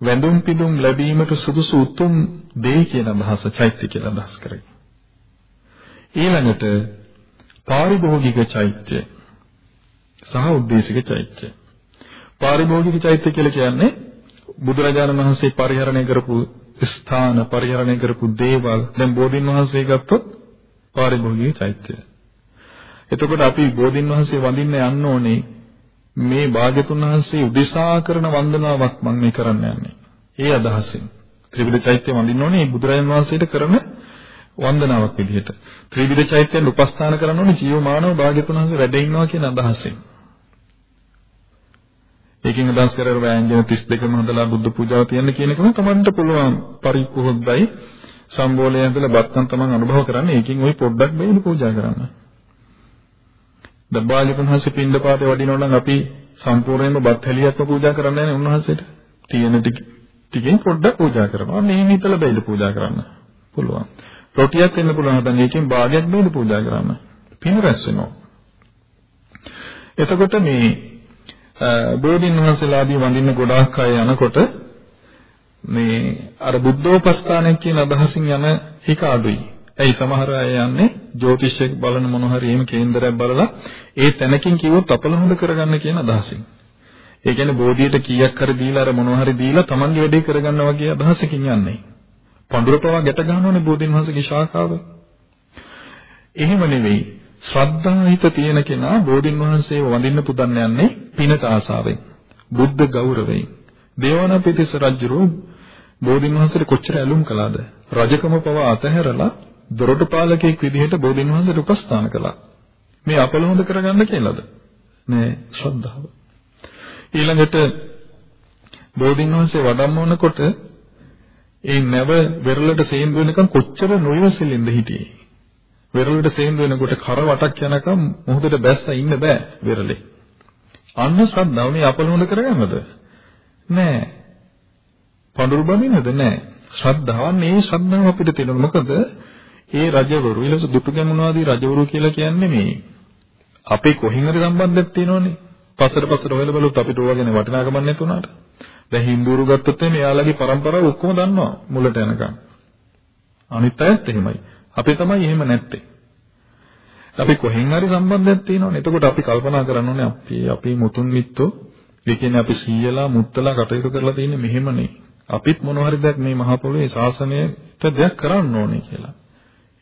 වැඳුම් පිදුම් ලැබීමට සුදුසු උතුම් දේ කියන අදහස චෛත්‍ය කියලා අදහස් කරේ. ඊළඟට පාරිභෝගික චෛත්‍ය සහ උද්දේශික චෛත්‍ය. පාරිභෝගික චෛත්‍ය කියලා කියන්නේ බුදුරජාණන් වහන්සේ පරිහරණය කරපු ස්ථාන පරිහරණය කරපු දේවල් දැන් බෝධින් වහන්සේ ගත්තොත් පාරිභෝගික චෛත්‍ය. එතකොට අපි බෝධින් වහන්සේ වඳින්න යන්න ඕනේ මේ භාග්‍යතුන් වහන්සේ උදෙසා කරන වන්දනාවක් මම මේ කරන්න යන්නේ. ඒ අදහසින් ත්‍රිවිධ චෛත්‍ය වඳින්න ඕනේ බුදුරජාණන් වහන්සේට කරන වන්දනාවක් විදිහට. ත්‍රිවිධ චෛත්‍යයෙන් උපස්ථාන කරන්න ඕනේ ජීවමානව භාග්‍යතුන් වහන්සේ වැඩ ඉන්නවා කියන අදහසින්. ඒකෙන් අදහස් කරේ වෑංජන 32ම හදලා බුද්ධ පූජාව තියන්න කියන එකම තමන්ට පුළුවන් පරිපූර්ණයි සම්බෝලය ඇඳලා බත්තන් තමන් අනුභව කරන්නේ ඒකෙන් ওই පොඩ්ඩක් බැයිද පූජා කරන්න. දබ්බාලිකුන් හසේ පින්ඳ පාතේ වඩිනවා නම් අපි සම්පූර්ණයෙන්ම බත් හැලියක්ම පූජා කරන්නේ නැහැ උන්වහන්සේට. තියෙන ටික ටිකෙන් පොඩ්ඩක් පූජා කරනවා. මේ හිතල බැයිද පූජා කරන්න. පුළුවන්. රොටියක් වෙන්න පුළුවන් හදන්න ඒකෙන් භාගයක් බැයිද පූජා කරන්න. පින් රැස් වෙනවා. එතකොට මේ බෝධින් වහන්සේලාදී වඳින්න ගොඩාක් අය යනකොට මේ අර බුද්ධෝපස්ථානය කියන අදහසින් යන එක අඩුයි. ඇයි සමහර අය යන්නේ ජ්‍යොතිෂයක් බලන මොන හරි එහෙම කේන්දරයක් බලලා ඒ තැනකින් කිව්වොත් අපල හොඳ කරගන්න කියන අදහසින්. ඒ කියන්නේ බෝධියට කීයක් හරි දීලා අර මොනවා හරි දීලා Tamange වැඩේ කරගන්න වගේ අදහසකින් යන්නේ. පඳුර පවා ගැට ගන්නවනේ බෝධින් වහන්සේගේ ශාඛාව. එහෙම නෙවෙයි. ශ්‍රද්ධාහිත තියෙන කෙනා බෝධින් වහන්සේව වඳින්න පුදන්න යන්නේ පිනට ආසාවෙන්. බුද්ධ ගෞරවයෙන්. දේවානම්පියතිස්ස රජුරෝ බෝධින් වහන්සේට කොච්චර ඇලුම් කළාද? රජකම පවා අතහැරලා දොරටු පාලකයෙක් විදිහට බෝධින් වහන්සේට උපස්ථාන කළා. මේ අපල හොඳ කරගන්න කියලාද? නෑ ශ්‍රද්ධාව. ඊළඟට බෝධින් වහන්සේ වඩම්මනකොට ඒ නැව වෙරළට සේන්දු වෙනකන් කොච්චර නොයවසිලින්ද හිටියේ. වෙරළට සේන්දු වෙනකොට කර වටක් යනකම් මොහොතට බැස්සා ඉන්න බෑ වෙරළේ. අන්න ශ්‍රද්ධාව මේ අපල හොඳ කරගන්නද? නෑ. පඳුරු බඳින්නද නෑ. ශ්‍රද්ධාව මේ ශ්‍රද්ධාව අපිට තියෙනවා. මොකද ඒ රජවරු ඊළඟ දුටු ගැමුණාදී රජවරු කියලා කියන්නේ මේ අපේ කොහින් හරි සම්බන්ධයක් තියෙනවනේ. පස්සට පස්සට හොයලා බලුවොත් අපිට ඕවා ගැන වටිනාකමක් නැතුණාට. දැන් හින්දුරු ගත්තොත් එimhe යාළගේ પરම්පරාව ඔක්කොම දන්නවා මුලට යනකම්. අනිත් අයත් එහෙමයි. අපි තමයි එහෙම නැත්තේ. අපි කොහෙන් හරි සම්බන්ධයක් තියෙනවනේ. එතකොට අපි කල්පනා කරන්න ඕනේ අපි අපි මුතුන් මිත්තෝ ඒ කියන්නේ අපි සීයලා මුත්තලා කටයුතු කරලා තියෙන්නේ මෙහෙමනේ. අපිත් මොන හරි දෙයක් මේ මහ පොළොවේ ශාසනයට දෙයක් කරන්න ඕනේ කියලා.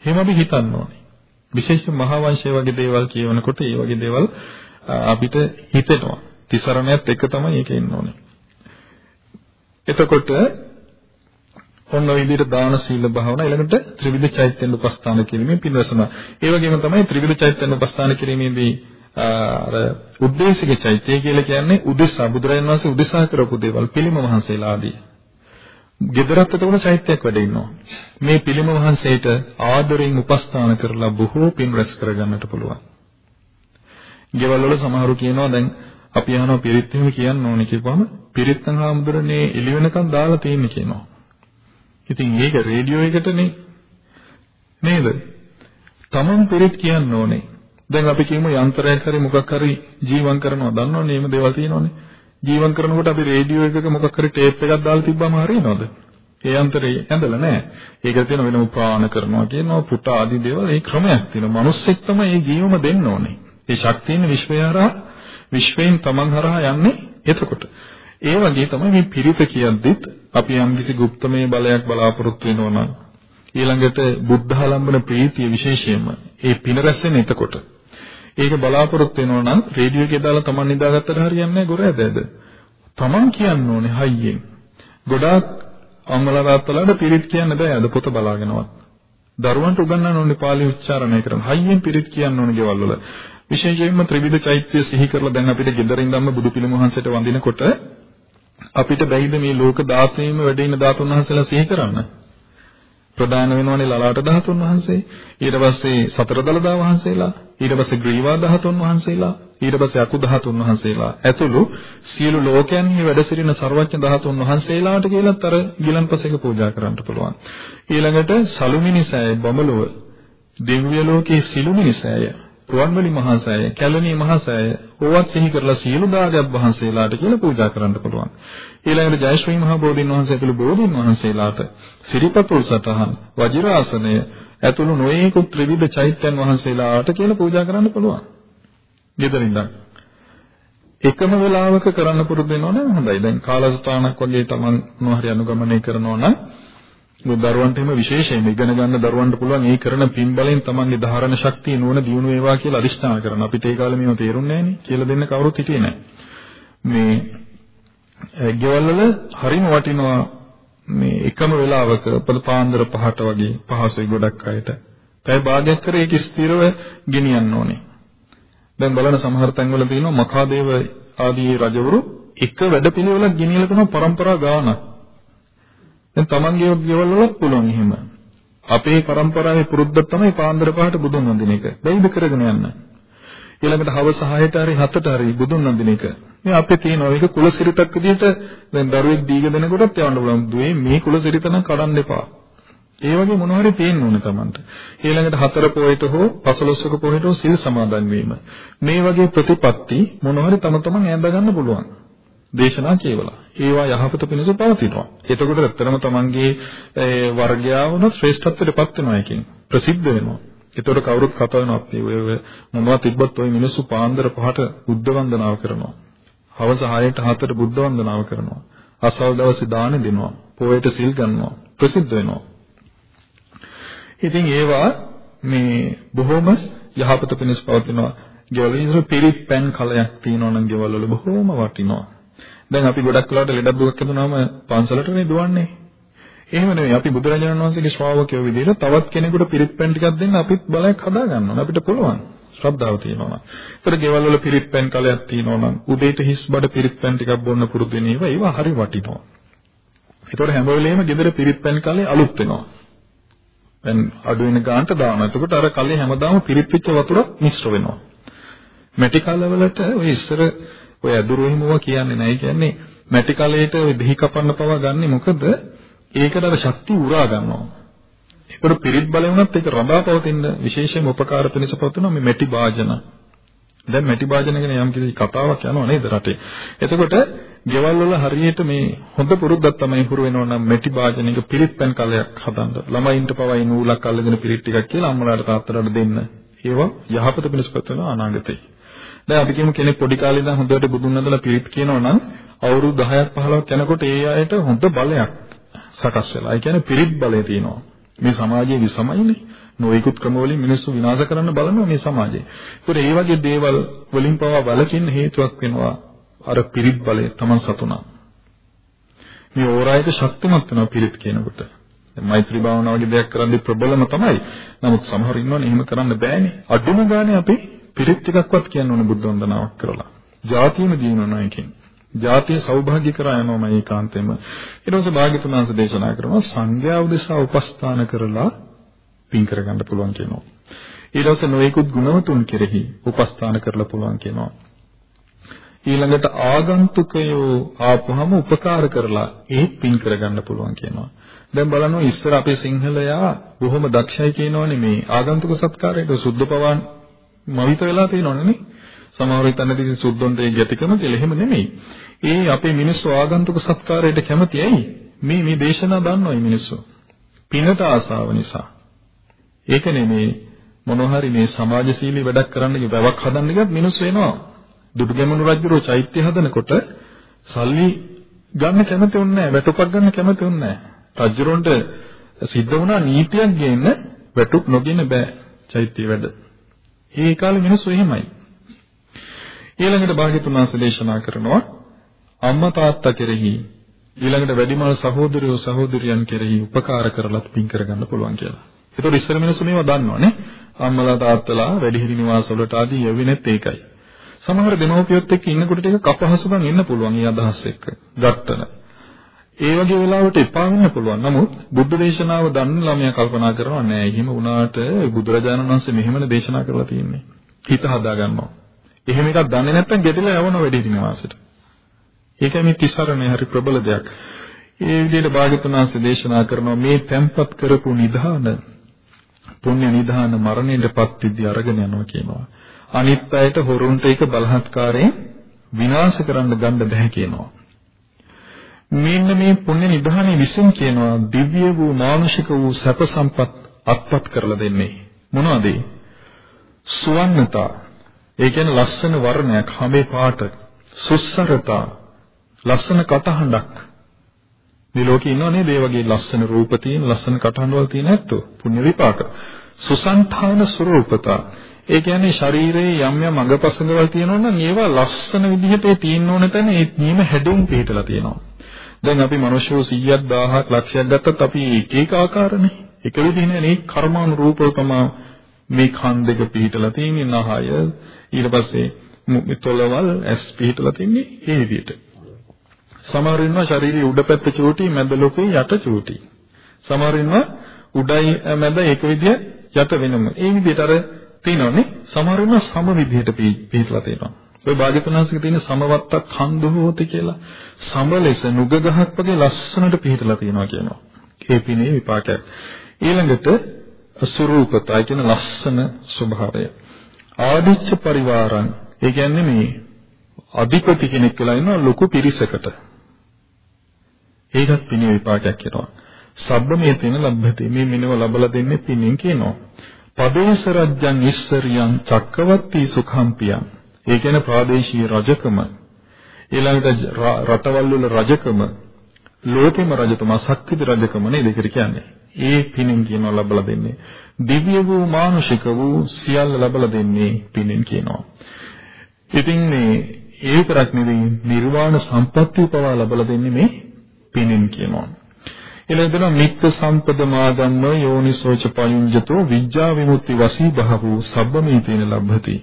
එහෙම අපි හිතන්න ඕනේ. විශේෂයෙන් මහා වංශය වගේ දේවල් කියවනකොට ඒ වගේ දේවල් අපිට හිතෙනවා. තිසරණයත් එක තමයි ඒක ඉන්න ඕනේ. එතකොට ඔන්න ඔය විදිහට දාන සීල භාවනා ඊළඟට ත්‍රිවිධ චෛත්‍යන උපස්ථාන කිරීමේ පින්වසන. ඒ වගේම තමයි ත්‍රිවිධ චෛත්‍යන උපස්ථාන කිරීමේදී අර උද්දේශික චෛත්‍ය කියලා කියන්නේ උදෙසා බුදුරජාණන් වහන්සේ උදෙසා කරපු දේවල් පිළිම වහන්සේලා ආදී. ගෙදරත් එතකොට චෛත්‍යයක් වැඩ ඉන්නවා. මේ පිළිම වහන්සේට ආදරෙන් උපස්ථාන කරලා බොහෝ පින් රැස් කරගන්නට පුළුවන්. ගෙවල් වල සමහරු කියනවා දැන් අපි අහනවා පිරිත් එහෙම කියන්න ඕනේ කියපුවම පිරිත් නම් හාමුදුරනේ එළි වෙනකන් දාලා තියෙන්නේ කියනවා. ඉතින් ඒක රේඩියෝ එකටනේ නේද? Taman පිරිත් කියන්න ඕනේ. දැන් අපි කියමු යන්ත්‍රයක් හරි මොකක් හරි ජීවම් කරනවා දන්නවනේ එහෙම දේවල් තියෙනවනේ. ජීවම් කරනකොට අපි රේඩියෝ එකක මොකක් හරි ටේප් එකක් දාලා තිබ්බම හරියනවද? ඒ අතරේ ඇඳලා නැහැ. ඒක තියෙන වෙනම ප්‍රාණ කරනවා කියනවා පුට ආදී දේවල් ඒ ක්‍රමයක් තියෙනවා. මිනිස්සෙක් තමයි මේ ජීවම දෙන්න ඕනේ. ඒ ශක්තියන විශ්වය හරහා විශ්වයෙන් තමන් හරහා යන්නේ එතකොට. ඒ වගේ තමයි මේ පිරිත කියද්දිත් අපි යම්කිසි গুপ্তමය බලයක් බලාපොරොත්තු වෙනවා නම් ඊළඟට බුද්ධ ආලම්බන ප්‍රීතිය විශේෂයෙන්ම ඒ පින රැස් වෙන එතකොට ඒක බලාපොරොත්තු වෙනවා නම් රේඩියෝ එකේ දාලා තමන් නිදාගත්තට හරියන්නේ නැහැ ගොර ඇදද. තමන් කියන්න ඕනේ හයියෙන්. ගොඩාක් අම්මලා තාත්තලාට පිරිත් කියන්න බෑ අද පොත බලාගෙනවත්. දරුවන්ට උගන්වන්න ඕනේ පාලි උච්චාරණය කරන. හයියෙන් පිරිත් කියන්න ඕනේ ගෙවල් වල. විශේෂයෙන්ම ත්‍රිවිධ චෛත්‍ය සිහි කරලා දැන් අපිට ගෙදර ඉඳන්ම බුදු පිළිම වහන්සේට වඳිනකොට අපිට බැයිද මේ ලෝක ධාතුවේම වැඩ ඉන ධාතුන් වහන්සේලා සිහි කරන්න? ප්‍රධාන වෙනවනේ ලලාට ධාතුන් වහන්සේ. ඊට පස්සේ සතර දළදා වහන්සේලා. ඊට පස්සේ ග්‍රීවා ධාතුන් වහන්සේලා. ඊට පස්සේ අකු ධාතුන් වහන්සේලා. ඇතුළු සියලු ලෝකයන්හි වැඩ සිටින ਸਰවඥ ධාතුන් වහන්සේලාට කියලාත් අර ගිලන්පසෙක පූජා කරන්න පුළුවන්. ඊළඟට සලුමිනිසෑය බඹලොව දිව්‍ය ලෝකයේ සිළුමිනිසෑය රුවන්වැලි මහා සෑය, කැලණි මහා සෑය, ඕවත් සිහි කරලා සියලු දාගත් වහන්සේලාට කියලා පූජා කරන්න පුළුවන්. ඊළඟට ජයශ්‍රී මහා බෝධින් වහන්සේ ඇතුළු බෝධින් වහන්සේලාට සිරිපතුල් සතහන්, වජිරාසනය ඇතුළු නොයෙකුත් ත්‍රිවිධ චෛත්‍යයන් වහන්සේලාට කියලා පූජා කරන්න පුළුවන්. ගෙදරින්ද එකම වෙලාවක කරන්න පුරුදු වෙනවා නම් හොඳයි. දැන් කාලසටහනක් වගේ Taman මොහරි අනුගමනය කරනවා නම් දරුවන්ට එහෙම විශේෂයෙන් ඉගෙන ගන්න දරුවන්ට පුළුවන් ඒ කරන පින් බලෙන් තමන්ගේ ධාරණ ශක්තිය නුවණ දියුණු වේවා කියලා අදිෂ්ඨාන කරන අපිට ඒ කාලේ මේව තේරුන්නේ නැහැ නේ කියලා දෙන්න කවුරුත් හිටියේ නැහැ මේ ගෙවල් වල හරිම වටිනවා මේ එකම වෙලාවක පොළ පාන්දර පහට වගේ පහසුයි ගොඩක් අයට. පැය භාගයක් කර ඒක ස්ථිරව ගෙනියන්න ඕනේ. දැන් බලන සමහර තැන්වල තියෙනවා මඛාදේව ආදී රජවරු එක වැඩපිළිවෙලක් ගෙනියලා කරන પરම්පරා ගානක්. දැන් Tamanගේ ගෙවල් වලත් පුළුවන් එහෙම. අපේ પરම්පරාවේ පුරුද්දක් තමයි පාන්දර පහට බුදුන් වඳින එක. බැයිද කරගෙන යන්නේ? ඊළඟට හවස 6ට හරි 7ට හරි බුදුන් වඳින එක. මේ අපේ තියෙන එක කුලසිරිතක් විදිහට දැන් දරුවෙක් දීගෙන දෙනකොටත් යවන්න පුළුවන්. දුවේ මේ කුලසිරිත නම් කඩන්න එපා. ඒ වගේ මොන හරි තියෙන්න ඕනේ Tamanට. ඊළඟට හතර පොයට හෝ පසළොස්වක පොයට හෝ සිල් සමාදන් වීම. මේ වගේ ප්‍රතිපත්ති මොන හරි තම තමන් ඈඳ ගන්න පුළුවන්. දේශනා කියවලා. ඒවා යහපත පිණිස පවතිනවා. එතකොට ඇත්තටම තමන්ගේ වර්ගයා වුණොත් ශ්‍රේෂ්ඨත්වයටපත් වෙනවා එකකින්. ප්‍රසිද්ධ වෙනවා. ඒතකොට කවුරුත් කතා වෙනවා අපි ඔය මොනවා තිබ්බත් ඔය මිනිස්සු පාන්දර පහට බුද්ධ වන්දනාව කරනවා. හවස 6ට 7ට බුද්ධ වන්දනාව කරනවා. අසවල් දවසේ දාන දෙනවා. පොයට සිල් ගන්නවා. ප්‍රසිද්ධ වෙනවා. ඉතින් ඒවා මේ බොහොම යහපත පිණිස පවතිනවා. ගෙවල ඉස්සර පිරිත් පෑන් කලයක් තියෙනවා නම් ගෙවල් වල බොහොම වටිනවා. දැන් අපි ගොඩක් වෙලාවට ලෙඩක් දුකක් හදුනාම පන්සලටනේ දුවන්නේ. එහෙම නෙවෙයි අපි බුදුරජාණන් වහන්සේගේ ශ්‍රාවකයෝ විදිහට තවත් කෙනෙකුට පිරිත් පැන් ටිකක් දෙන්න අපිත් බලයක් හදා ගන්න ඕන. අපිට පුළුවන්. ශ්‍රද්ධාව තියෙනවා නම්. ඒතර ගෙවල් වල පිරිත් පැන් කලයක් තියෙනවා නම් උදේට හිස් බඩ පිරිත් පැන් ටිකක් බොන්න පුරුදු වෙන ඒවා ඒවා හරි වටිනවා. ඒතර හැම වෙලෙම ගෙදර පිරිත් පැන් කලේ අලුත් වෙනවා. දැන් අඩු වෙන ගානට දානවා. එතකොට අර කලේ හැමදාම පිරිත් වෙච්ච වතුර මිශ්‍ර වෙනවා. මැටි කලවලට ඔය ඉස්සර ඔය අදුරු එහෙමව කියන්නේ නැහැ. කියන්නේ මැටි කලයට ඔය දෙහි කපන්න පවා ගන්නෙ මොකද? ඒකට අර ශක්තිය උරා ගන්නවා. ඒකට පිරිත් බලය වුණත් ඒක රඳා පවතින විශේෂයෙන්ම උපකාර පිණිස පවතින මේ මැටි වාජන. දැන් මැටි වාජන ගැන යම් කිසි කතාවක් යනවා නේද රටේ. එතකොට ගෙවල් වල හරියට මේ හොඳ පුරුද්දක් තමයි හුරු වෙනවා නම් මැටි වාජනයක පිරිත් පෙන් කලයක් හදන්න. ළමයින්ට පවයි නූලක් අල්ලගෙන පිරිත් ටිකක් කියලා අම්මලාට තාත්තලාට දෙන්න. ඒවා යහපත පිණිස පවතින අනාගතේ. දැන් අපි කියමු කෙනෙක් පොඩි කාලේ ඉඳන් හොඳට බුදුන් වහන්සේලා පිරිත් කියනවා නම් අවුරුදු 10ක් 15ක් යනකොට ඒ අයට හොඳ බලයක් සකස් වෙලා. ඒ කියන්නේ පිරිත් බලය තියෙනවා. මේ සමාජයේ විසමයිනේ. නොයෙකුත් ක්‍රමවලින් මිනිස්සු විනාශ කරන්න බලනවා මේ සමාජය. ඒතර ඒ වගේ දේවල් වලින් පවා වළකින්න හේතුවක් වෙනවා අර පිරිත් බලය Taman සතුණා. මේ ඕරායක ශක්තිමත් වෙනවා පිරිත් කියනකොට. මෛත්‍රී භාවනාව වගේ දෙයක් කරන්නේ ප්‍රබලම තමයි. නමුත් සමහර ඉන්නවනේ එහෙම කරන්න බෑනේ. අඩුම ගානේ අපි පිරිත් ටිකක්වත් කියන්න ඕනේ බුද්ධ වන්දනාවක් කරලා. ජාතියම දිනනවා එකෙන්. ජාතිය සෞභාග්‍ය කරා යනවාම ඒකාන්තෙම. ඊට පස්සේ භාග්‍යතුන් වහන්සේ දේශනා කරනවා සංඝයා උදෙසා උපස්ථාන කරලා පින් කරගන්න පුළුවන් කියනවා. ඊට පස්සේ නොයෙකුත් ගුණවතුන් කෙරෙහි උපස්ථාන කරලා පුළුවන් කියනවා. ඊළඟට ආගන්තුකයෝ ආපුවම උපකාර කරලා ඒත් පින් කරගන්න පුළුවන් කියනවා. දැන් බලන්න ඉස්සර අපේ සිංහලයා බොහොම දක්ෂයි කියනවනේ මේ ආගන්තුක සත්කාරයට සුද්ධ පවන් මවිත වෙලා තියෙනවනේ නේ. සමහර විටනදී සුද්ධොන්ට ඒ ගැතිකම කියලා එහෙම නෙමෙයි. ඒ අපේ මිනිස්සු ආගන්තුක සත්කාරයට කැමති ඇයි? මේ මේ දේශනා දන්නවා මේ මිනිස්සු. පිනට ආසාව නිසා. ඒක නෙමේ මොනවා හරි මේ සමාජශීලී වැඩක් කරන්න වැවක් හදන්න ගියත් මිනිස්සු එනවා. දුටුගැමුණු රජුරෝ චෛත්‍ය හදනකොට සල්ලි ගන්න කැමති වුණේ නැහැ. වැටුපක් ගන්න කැමති වුණේ නැහැ. රජුරොන්ට සිද්ධ වුණා නීතියක් ගේන්න වැටුප් නොගෙන බෑ චෛත්‍ය වැඩ. ඒ කාලේ මිනිස්සු එහෙමයි. ඊළඟට භාග්‍යතුන් වහන්සේ දේශනා කරනවා අම්මා තාත්තා කෙරෙහි ඊළඟට වැඩිමල් සහෝදරයෝ සහෝදරියන් කෙරෙහි උපකාර කරලත් පින් කරගන්න පුළුවන් කියලා. ඒතකොට ඉස්සර මිනිස්සු මේවා දන්නවනේ. අම්මලා තාත්තලා වැඩිහිටි නිවාස වලට ආදී යවෙනෙත් ඒකයි. සමහර දෙමව්පියොත් එක්ක ඉන්නකොට ටික කපහසුකම් එන්න පුළුවන් මේ අදහස් එක්ක. ගත්තන. ඒ වගේ වෙලාවට එපා වෙන්න පුළුවන්. නමුත් බුද්ධ දේශනාව දන්න ළමයා කල්පනා කරනවා නෑ එහෙම වුණාට බුදුරජාණන් වහන්සේ මෙහෙමනේ දේශනා කරලා තියෙන්නේ. හිත හදා ගන්නවා. එහෙම එකක් දන්නේ නැත්නම් ගෙදර යවන වැඩි දින වාසයට. ඒකයි මේ තිසරණේ හරි ප්‍රබල දෙයක්. ඒ විදිහට භාග්‍යතුන් වහන්සේ දේශනා කරනවා මේ tempat කරපු නිධාන පුණ්‍ය නිධාන මරණයටපත් විදි අරගෙන යනවා කියනවා. අනිත් අයට හොරුන්ට ඒක බලහත්කාරයෙන් විනාශ කරන්න ගන්න බෑ කියනවා. මෙන්න මේ පුණ්‍ය නිධානයේ විසින් කියනවා දිව්‍ය වූ මානුෂික වූ සැප සම්පත් අත්පත් කරලා දෙන්නේ. මොනවද? සුවන්නතා. ඒ කියන්නේ ලස්සන වර්ණයක්, හැමේ පාට, සුස්සරතා, ලස්සන කටහඬක්. මේ ලෝකේ ඉන්නව නේද මේ වගේ ලස්සන රූප තියෙන, ලස්සන කටහඬවල් තියෙන ඇත්තෝ. පුණ්‍ය විපාක. සුසංඨාන ස්වરૂපතා. ඒ කියන්නේ ශරීරයේ යම් යම් අංගපසංගවල් තියෙනවා නම් ඒවා ලස්සන විදිහට ඒ තියෙන්න ඕන තැන ඒ නියම හැඩුම් පිටලා තියෙනවා. දැන් අපි මිනිස්සු 100ක් 1000ක් ලක්ෂයක් ගත්තත් අපි එක එක ආකාරනේ. එක විදිහ නේ කර්මානුරූපව තමයි මේ කන් දෙක පිටලා තියෙන්නේ නහය ඊට පස්සේ තොලවල් ඇස් පිටලා තින්නේ ඒ විදිහට. සමහර ඉන්නවා ශාරීරික උඩ පැත්ත චූටි මැද ලොකුයි යට චූටි. සමහර ඉන්නවා උඩයි මැද එක විදිය යට වෙනම. ඒ විදිහට අර තියෙනවනේ සමහර ඉන්නවා සම විදිහට පිටලා තියෙනවා. ඔය භාග්‍යතුනාසික තියෙන සමවත්තක් ඛන්දෝති කියලා සම ලෙස නුග ගහක් වගේ ලස්සනට පිටලා තියෙනවා කියනවා. ඒ පිනේ විපාකයක්. ඊළඟට ස්වરૂපතයි කියන ලස්සන ස්වභාවය. ආදිච්ච පරිවාරං ඒ කියන්නේ මේ අධිපති කෙනෙක් වෙලා ඉන්න ලොකු පිරිසකට. ඒකත් පිනේ විපාකයක් කියනවා. සබ්බමේ තෙන ලබ්ධති මේ මිනව ලබලා දෙන්නේ පිනෙන් කියනවා. පදේශ රජ්‍යං ඉස්සරියං චක්කවර්ති සුඛම්පියං ඒ කියන්නේ ප්‍රාදේශීය රජකම ඊළඟට රටවල් වල රජකම ලෝකෙම රජතුමා ශක්තිද රජකම නේද ඒකට කියන්නේ ඒ පිනෙන් කියනවා ලබලා දෙන්නේ දිව්‍ය වූ මානුෂික වූ සියල්ල ලබලා දෙන්නේ පිනෙන් කියනවා ඉතින් මේ ඒ විතරක් නෙවෙයි නිර්වාණ සම්පත්තිය පවා ලබලා දෙන්නේ මේ පිනෙන් කියනවා ඊළඟට මිත්ත සම්පද මාදම්ම යෝනිසෝච පයුඤ්ජතෝ විඥා විමුක්ති වසී බහවෝ සබ්බමීතේන ලබ්ධති.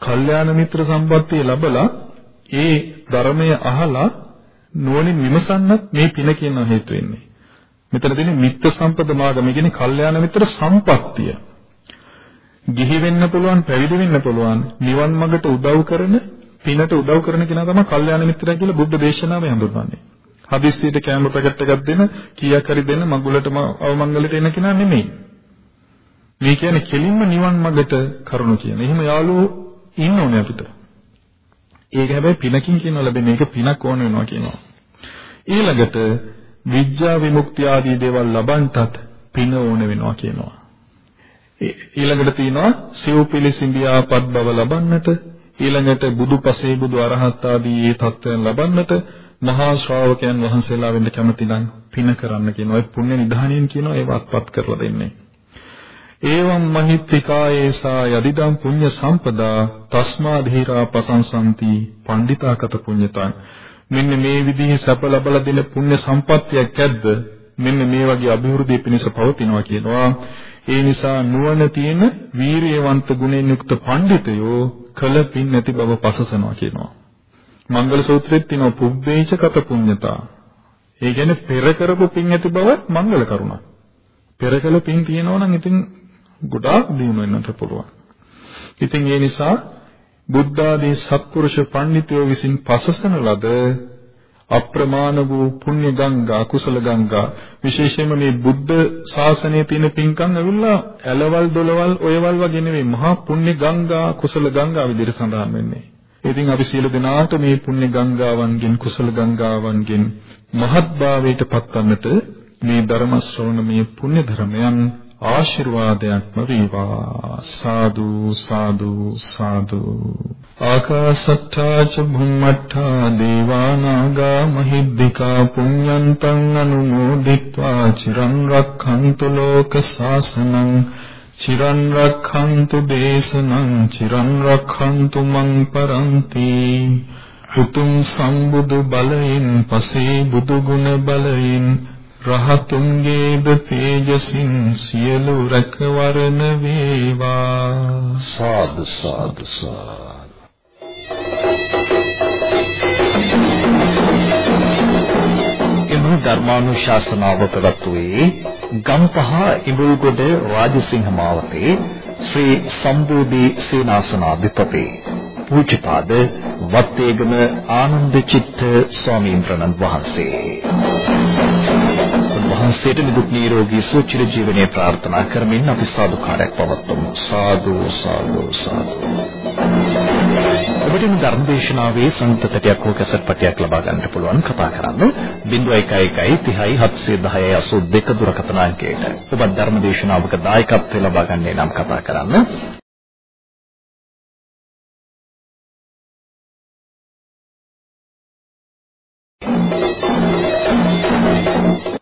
කල්යාණ මිත්‍ර සම්පත්තිය ලැබලා ඒ ධර්මය අහලා නුවණින් විමසන්නත් මේ පින කියන හේතු වෙන්නේ. මෙතන තියෙන්නේ මිත්ත සම්පද මාදම කියන්නේ කල්යාණ මිත්‍ර සම්පත්තිය. ගිහි වෙන්න පුළුවන් පැවිදි වෙන්න පුළුවන් නිවන් මාර්ගට උදව් කරන පිනට උදව් කරන කෙනා තමයි කල්යාණ මිත්‍රයා කියලා බුද්ධ දේශනාවේ හඳුන්වන්නේ. හදිස්සියට කැමර පැකට් එකක් දෙන කීයක් හරි දෙන්න මගුලටම අවමංගලයට එන කෙනා නෙමෙයි. මේ කියන්නේ කෙලින්ම නිවන් මාර්ගට කරුණු කියන. එහෙම යාළුවෝ ඉන්න ඕනේ අපිට. ඒක හැබැයි පිනකින් කියන ලැබෙන එක පිනක් ඕන වෙනවා කියනවා. ඊළඟට විඥා විමුක්තිය ආදී දේවල් ලබන්නටත් පින ඕන වෙනවා කියනවා. ඊළඟට තියෙනවා සිව්පිලිසිඹියාපත් බව ලබන්නට ඊළඟට බුදුපසේ බුදු අරහත් ආදී මේ தත්වයන් ලබන්නට මහා ශ්‍රාවකයන් වහන්සේලා වෙන්න කැමති නම් පින කරන්න කියන ඔය පුණ්‍ය නිධානයෙන් කියන ඒවත්පත් කරලා දෙන්නේ. ඒවම් මහිත්‍තිකායේසා යදිදම් පුඤ්ඤ සම්පදා තස්මා ධීරා පසංසන්ති පණ්ඩිතාකත පුඤ්ඤතං මෙන්න මේ විදිහේ සැප ලබලා දෙන පුණ්‍ය සම්පත්තියක් ඇද්ද මෙන්න මේ වගේ અભිවෘද්ධිය පිණිස පවතිනවා කියනවා ඒ නිසා නුවණ තියෙන වීරියවන්ත ගුණෙන් යුක්ත පඬිතයෝ කල පින් නැති බව පසසනවා කියනවා මංගල සූත්‍රෙත් තියෙනවා පුබ්බේච කත පුඤ්ඤතා. ඒ කියන්නේ පෙර කරපු පින් ඇති බව මංගල කරුණා. පෙර කළ පින් තියෙනවා නම් ඉතින් ගොඩාක් දිනු වෙන්නට පුළුවන්. ඉතින් ඒ නිසා බුද්ධ ආදී සත්පුරුෂ පඬිතුයෝ විසින් පසසන ලද අප්‍රමාණ වූ පුණ්‍ය ගංගා කුසල ගංගා විශේෂයෙන්ම මේ බුද්ධ ශාසනයේ තියෙන පින්කම් ඇවිල්ලා ඇලවල් දොලවල් ඔයවල් වගේ නෙවෙයි මහා පුණ්‍ය ගංගා කුසල ගංගා විදිහට සඳහන් වෙන්නේ. ඉතින් අපි සියලු දෙනාට මේ පුණ්‍ය ගංගාවන්ගෙන් කුසල ගංගාවන්ගෙන් මහත්භාවයට පත්වන්නට මේ ධර්ම ශ්‍රවණමය පුණ්‍ය ධර්මයන් ආශිර්වාදයක්ම වේවා. සාදු සාදු සාදු. ආකාසත්තා ච භුම්මත්තා දේවානාගා මහිද්దికා පුඤ්ඤන්තං අනුමෝදිත්වා. චිරන් රක්ඛන්තු ලෝක සාසනං. චිරන් රක්ඛන්තු දේශනං. චිරන් රක්ඛන්තු මං පරන්ති. උතුම් සම්බුදු බලයෙන් පසේ බුදු ගුණ බලයෙන් රහතුන්ගේද තේජසින් සියලු රැකවරණ වේවා. සාදු සාදු සාදු. එම ධර්මානුශාසනාව පැවැත්වුවේ ගම්පහ ඉඹුල්ගොඩ රාජසිංහ මාවතේ ශ්‍රී සම්බෝධි සේනාසනාධිපති පූජ්‍යපාද වත්තේගම ආනන්ද චිත්ත ස්වාමීන් වහන්සේ. වහන්සේට නිදුක් නිරෝගී සුවචිර ජීවනයේ ප්‍රාර්ථනා කරමින් අපි සාදුකාරයක් පවත්වමු. සාදු සාදු සාදු. ඔබට මේ ධර්මදේශනාවේ සංතතටයක් හෝ කැසට් පටයක් ලබා ගන්නට පුළුවන් කතා කරන්න 0111 30 710 82 දුරකථන අංකයට. ඔබ ධර්මදේශනාවක දායකත්වය ලබා ගන්නේ නම් කතා කරන්න.